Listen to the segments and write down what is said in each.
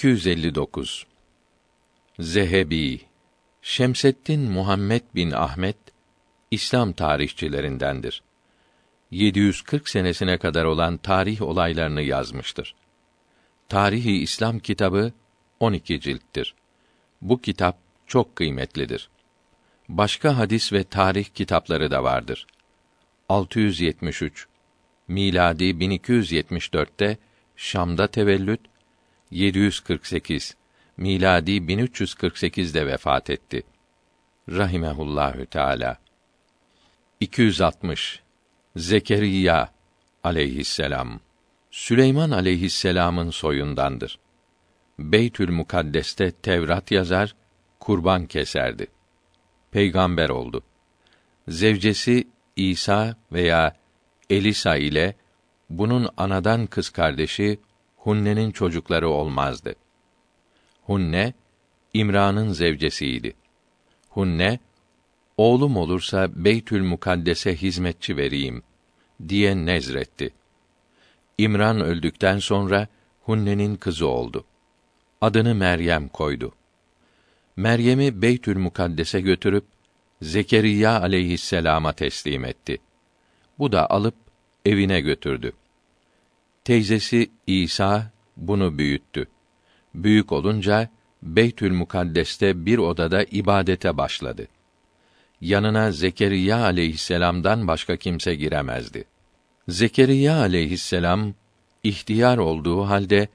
259 Zehebi Şemseddin Muhammed bin Ahmet İslam tarihçilerindendir. 740 senesine kadar olan tarih olaylarını yazmıştır. Tarihi İslam kitabı 12 cilttir. Bu kitap çok kıymetlidir. Başka hadis ve tarih kitapları da vardır. 673 miladi 1274'te Şam'da tevellüt 748 miladi 1348'de vefat etti. Rahimehullahü Teala. 260 Zekeriya aleyhisselam Süleyman aleyhisselamın soyundandır. Beytül Mukaddes'te Tevrat yazar, kurban keserdi. Peygamber oldu. Zevcesi İsa veya Elisa ile bunun anadan kız kardeşi Hunne'nin çocukları olmazdı. Hunne İmran'ın zevcesiydi. Hunne oğlum olursa Beytül Mukaddes'e hizmetçi vereyim diye nezretti. İmran öldükten sonra Hunne'nin kızı oldu. Adını Meryem koydu. Meryem'i Beytül Mukaddes'e götürüp Zekeriya aleyhisselama teslim etti. Bu da alıp evine götürdü. Teyzesi İsa bunu büyüttü. Büyük olunca Beytül Mukaddes'te bir odada ibadete başladı. Yanına Zekeriya aleyhisselam'dan başka kimse giremezdi. Zekeriya aleyhisselam ihtiyar olduğu halde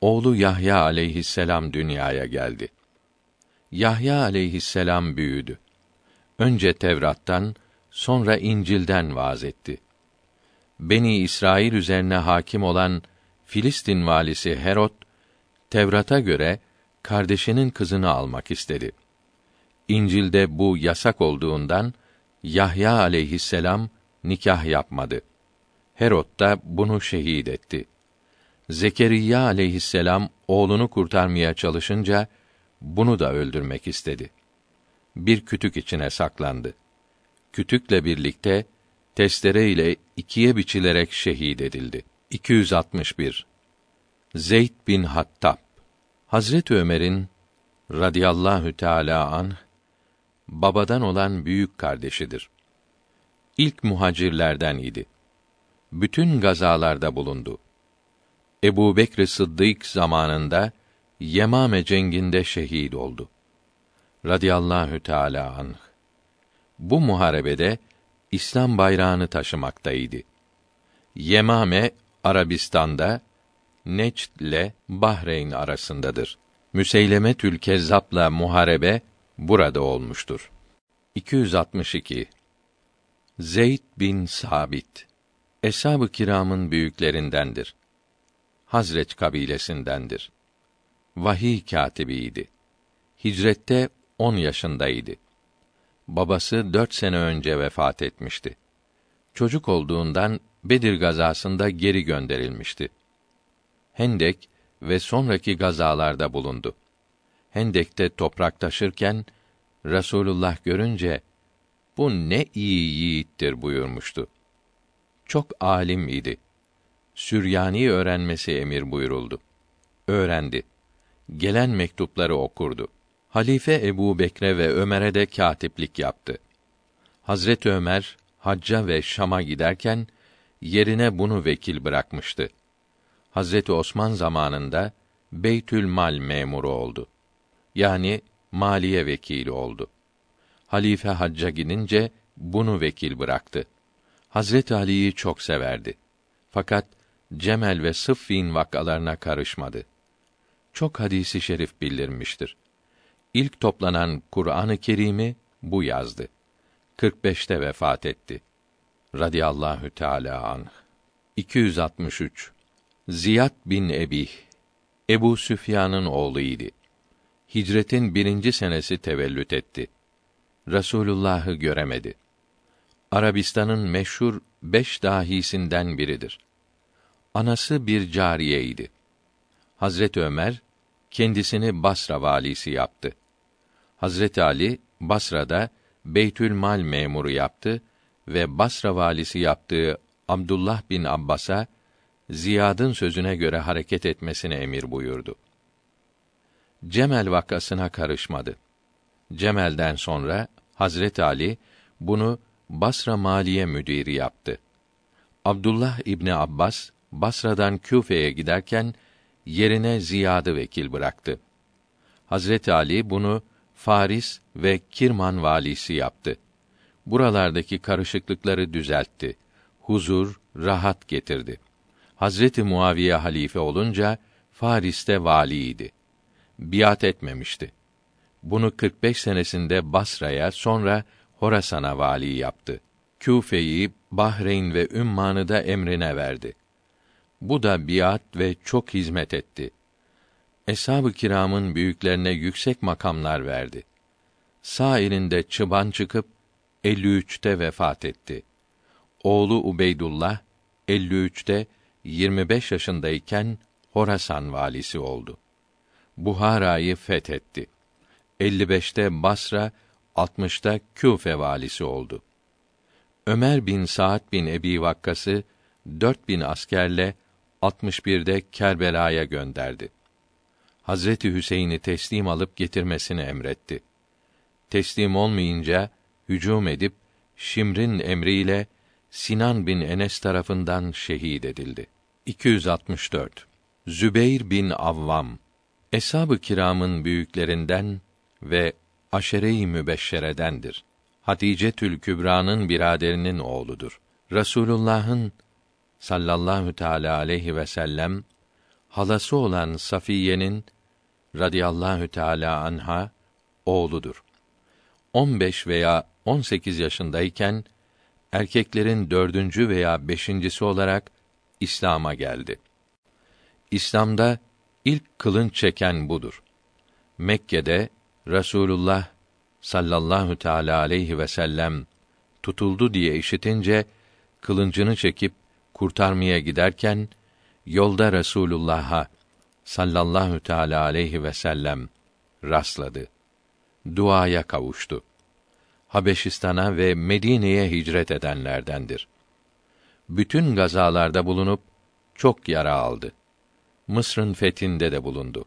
oğlu Yahya aleyhisselam dünyaya geldi. Yahya aleyhisselam büyüdü. Önce Tevrat'tan, sonra İncil'den vaaz etti. Beni İsrail üzerine hakim olan Filistin valisi Herod Tevrat'a göre kardeşinin kızını almak istedi. İncil'de bu yasak olduğundan Yahya aleyhisselam nikah yapmadı. Herod da bunu şehit etti. Zekeriya aleyhisselam oğlunu kurtarmaya çalışınca bunu da öldürmek istedi. Bir kütük içine saklandı. Kütükle birlikte testere ile ikiye biçilerek şehit edildi. 261 Zeyd bin Hattab Hazret Ömer'in radıyallahu teala an babadan olan büyük kardeşidir. İlk muhacirlerden idi. Bütün gazalarda bulundu. Ebu Bekr Sıddık zamanında Yemame cenginde şehit oldu. Radıyallahu teala anh. Bu muharebede İslam bayrağını taşımaktaydı. Yemame Arabistan'da Necd ile Bahreyn arasındadır. Müseyleme Tülkezzap'la muharebe burada olmuştur. 262 Zeyd bin Sabit Eshab-ı kiramın büyüklerindendir. Hazreç kabilesindendir. Vahiy katibiydi. Hicrette on yaşındaydı. Babası dört sene önce vefat etmişti. Çocuk olduğundan Bedir gazasında geri gönderilmişti. Hendek ve sonraki gazalarda bulundu. Hendek'te toprak taşırken Rasulullah görünce bu ne iyi yiğittir buyurmuştu. Çok alim idi. Süryani öğrenmesi emir buyuruldu. Öğrendi. Gelen mektupları okurdu. Halife Ebu Bekre ve Ömer'e de katiplik yaptı. Hazret Ömer hacca ve Şam'a giderken yerine bunu vekil bırakmıştı. Hazreti Osman zamanında Beytül Mal memuru oldu. Yani maliye vekili oldu. Halife hacca gidince bunu vekil bıraktı. Hazret Ali'yi çok severdi. Fakat Cemel ve Sıffin vakalarına karışmadı. Çok hadisi şerif bildirmiştir. İlk toplanan Kur'an-ı Kerim'i bu yazdı. 45'te vefat etti. Radiyallahu Teala anh. 263 Ziyad bin Ebih Ebu Süfyan'ın oğluydu. Hicretin birinci senesi tevellüt etti. Resulullah'ı göremedi. Arabistan'ın meşhur beş dahisinden biridir. Anası bir cariyeydi. Hazret Ömer kendisini Basra valisi yaptı. Hazret Ali Basra'da Beytül Mal memuru yaptı ve Basra valisi yaptığı Abdullah bin Abbas'a Ziyad'ın sözüne göre hareket etmesine emir buyurdu. Cemel vakasına karışmadı. Cemel'den sonra Hazret Ali bunu Basra Maliye Müdiri yaptı. Abdullah İbni Abbas Basra'dan Küfe'ye giderken yerine Ziyad'ı vekil bıraktı. Hazret Ali bunu Faris ve Kirman valisi yaptı. Buralardaki karışıklıkları düzeltti. Huzur, rahat getirdi. Hazreti Muaviye halife olunca Faris'te valiydi. Biat etmemişti. Bunu 45 senesinde Basra'ya, sonra Horasan'a vali yaptı. Küfe'yi, Bahreyn ve Ümman'ı da emrine verdi. Bu da biat ve çok hizmet etti. Eshab-ı kiramın büyüklerine yüksek makamlar verdi. Sağ elinde çıban çıkıp 53'te vefat etti. Oğlu Ubeydullah 53'te 25 yaşındayken Horasan valisi oldu. Buhara'yı fethetti. 55'te Basra, 60'ta Küfe valisi oldu. Ömer bin Saad bin Ebi Vakkas'ı 4000 askerle 61'de Kerbela'ya gönderdi. Hazreti Hüseyin'i teslim alıp getirmesini emretti. Teslim olmayınca hücum edip Şimr'in emriyle Sinan bin Enes tarafından şehit edildi. 264. Zübeyr bin Avvam Eshab-ı kiramın büyüklerinden ve aşere-i mübeşşeredendir. Hatice Tül Kübra'nın biraderinin oğludur. Rasulullah'ın sallallahu teala aleyhi ve sellem halası olan Safiye'nin radıyallahu teala anha oğludur. 15 veya 18 yaşındayken erkeklerin dördüncü veya beşincisi olarak İslam'a geldi. İslam'da ilk kılınç çeken budur. Mekke'de Rasulullah sallallahu teala aleyhi ve sellem tutuldu diye işitince kılıncını çekip kurtarmaya giderken yolda Resulullah'a sallallahu teala aleyhi ve sellem rastladı. Duaya kavuştu. Habeşistan'a ve Medine'ye hicret edenlerdendir. Bütün gazalarda bulunup çok yara aldı. Mısır'ın fethinde de bulundu.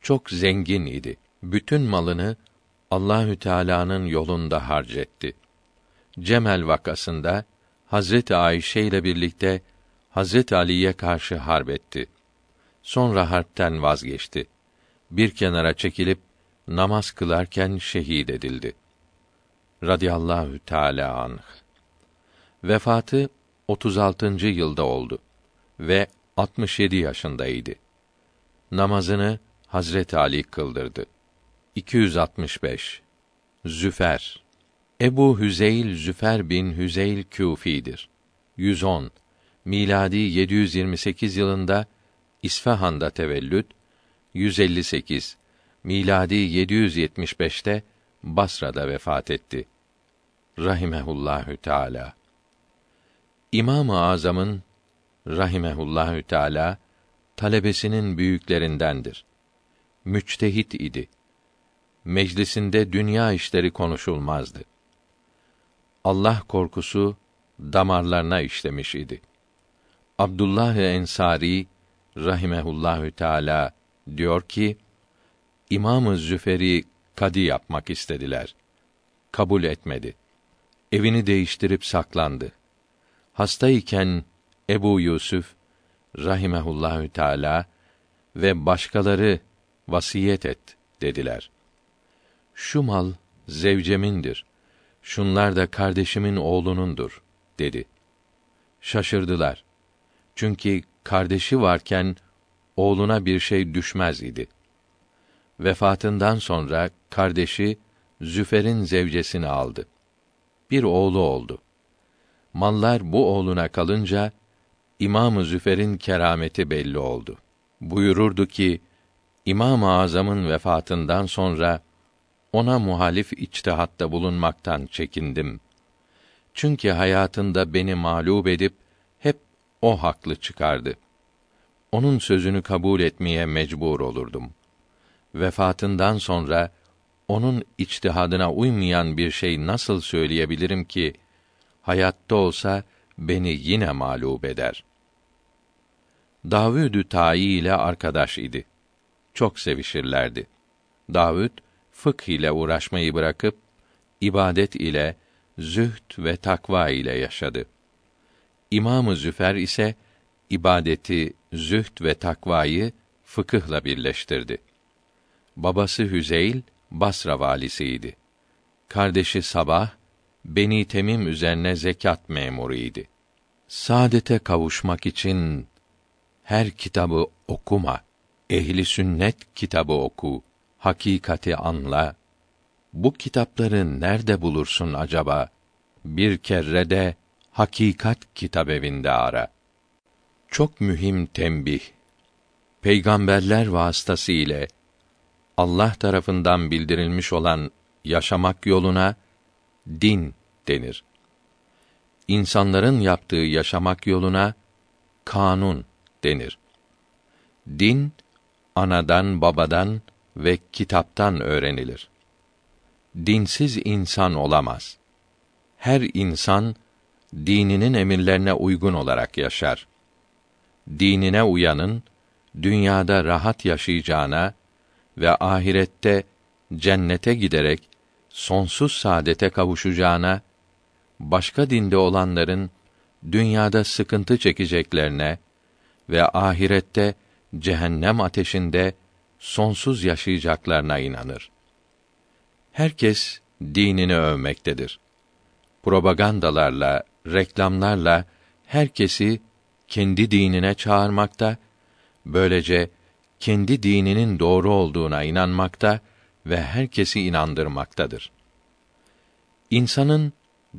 Çok zengin idi. Bütün malını Allahü Teala'nın yolunda harcetti. Cemel vakasında Hazreti Ayşe ile birlikte Hazreti Ali'ye karşı harp etti. Sonra harpten vazgeçti. Bir kenara çekilip namaz kılarken şehit edildi. Radiyallahu Teala anh. Vefatı 36. yılda oldu ve 67 yaşındaydı. Namazını Hazret Ali kıldırdı. 265 Züfer Ebu Hüzeyl Züfer bin Hüzeyl Küfi'dir. 110 miladi 728 yılında İsfahan'da tevellüt, 158 miladi 775'te Basra'da vefat etti. Rahimehullahü Teala. İmam-ı Azam'ın rahimehullahü teala talebesinin büyüklerindendir. Müçtehit idi. Meclisinde dünya işleri konuşulmazdı. Allah korkusu damarlarına işlemiş idi. Abdullah Ensari rahimehullahü teala diyor ki İmamı Züferi kadi yapmak istediler. Kabul etmedi. Evini değiştirip saklandı. Hastayken Ebu Yusuf rahimehullahü teala ve başkaları vasiyet et dediler. Şu mal zevcemindir. Şunlar da kardeşimin oğlunundur dedi. Şaşırdılar. Çünkü kardeşi varken oğluna bir şey düşmez idi. Vefatından sonra kardeşi Züfer'in zevcesini aldı. Bir oğlu oldu. Mallar bu oğluna kalınca İmam-ı Züfer'in kerameti belli oldu. Buyururdu ki İmam-ı Azam'ın vefatından sonra ona muhalif içtihatta bulunmaktan çekindim. Çünkü hayatında beni mağlup edip o haklı çıkardı. Onun sözünü kabul etmeye mecbur olurdum. Vefatından sonra onun içtihadına uymayan bir şey nasıl söyleyebilirim ki hayatta olsa beni yine mağlup eder. Davudü Tayi ile arkadaş idi. Çok sevişirlerdi. Davud fıkh ile uğraşmayı bırakıp ibadet ile, zühd ve takva ile yaşadı. İmamı Züfer ise ibadeti, zühd ve takvayı fıkıhla birleştirdi. Babası Hüzeyl Basra valisiydi. Kardeşi Sabah Beni Temim üzerine zekat memuruydu. Saadete kavuşmak için her kitabı okuma. Ehli sünnet kitabı oku. Hakikati anla. Bu kitapları nerede bulursun acaba? Bir kere de Hakikat Kitabevinde ara. Çok mühim tembih. Peygamberler vasıtası ile Allah tarafından bildirilmiş olan yaşamak yoluna din denir. İnsanların yaptığı yaşamak yoluna kanun denir. Din anadan, babadan ve kitaptan öğrenilir. Dinsiz insan olamaz. Her insan dininin emirlerine uygun olarak yaşar. Dinine uyanın dünyada rahat yaşayacağına ve ahirette cennete giderek sonsuz saadete kavuşacağına başka dinde olanların dünyada sıkıntı çekeceklerine ve ahirette cehennem ateşinde sonsuz yaşayacaklarına inanır. Herkes dinini övmektedir. Propagandalarla, reklamlarla herkesi kendi dinine çağırmakta, böylece kendi dininin doğru olduğuna inanmakta ve herkesi inandırmaktadır. İnsanın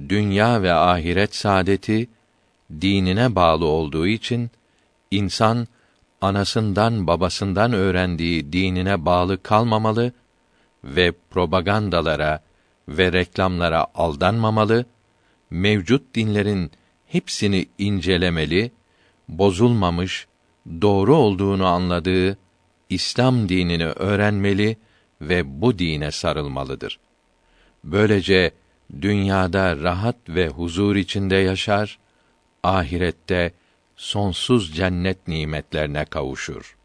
dünya ve ahiret saadeti dinine bağlı olduğu için insan anasından babasından öğrendiği dinine bağlı kalmamalı ve propagandalara ve reklamlara aldanmamalı, mevcut dinlerin hepsini incelemeli, bozulmamış, doğru olduğunu anladığı İslam dinini öğrenmeli ve bu dine sarılmalıdır. Böylece dünyada rahat ve huzur içinde yaşar, ahirette sonsuz cennet nimetlerine kavuşur.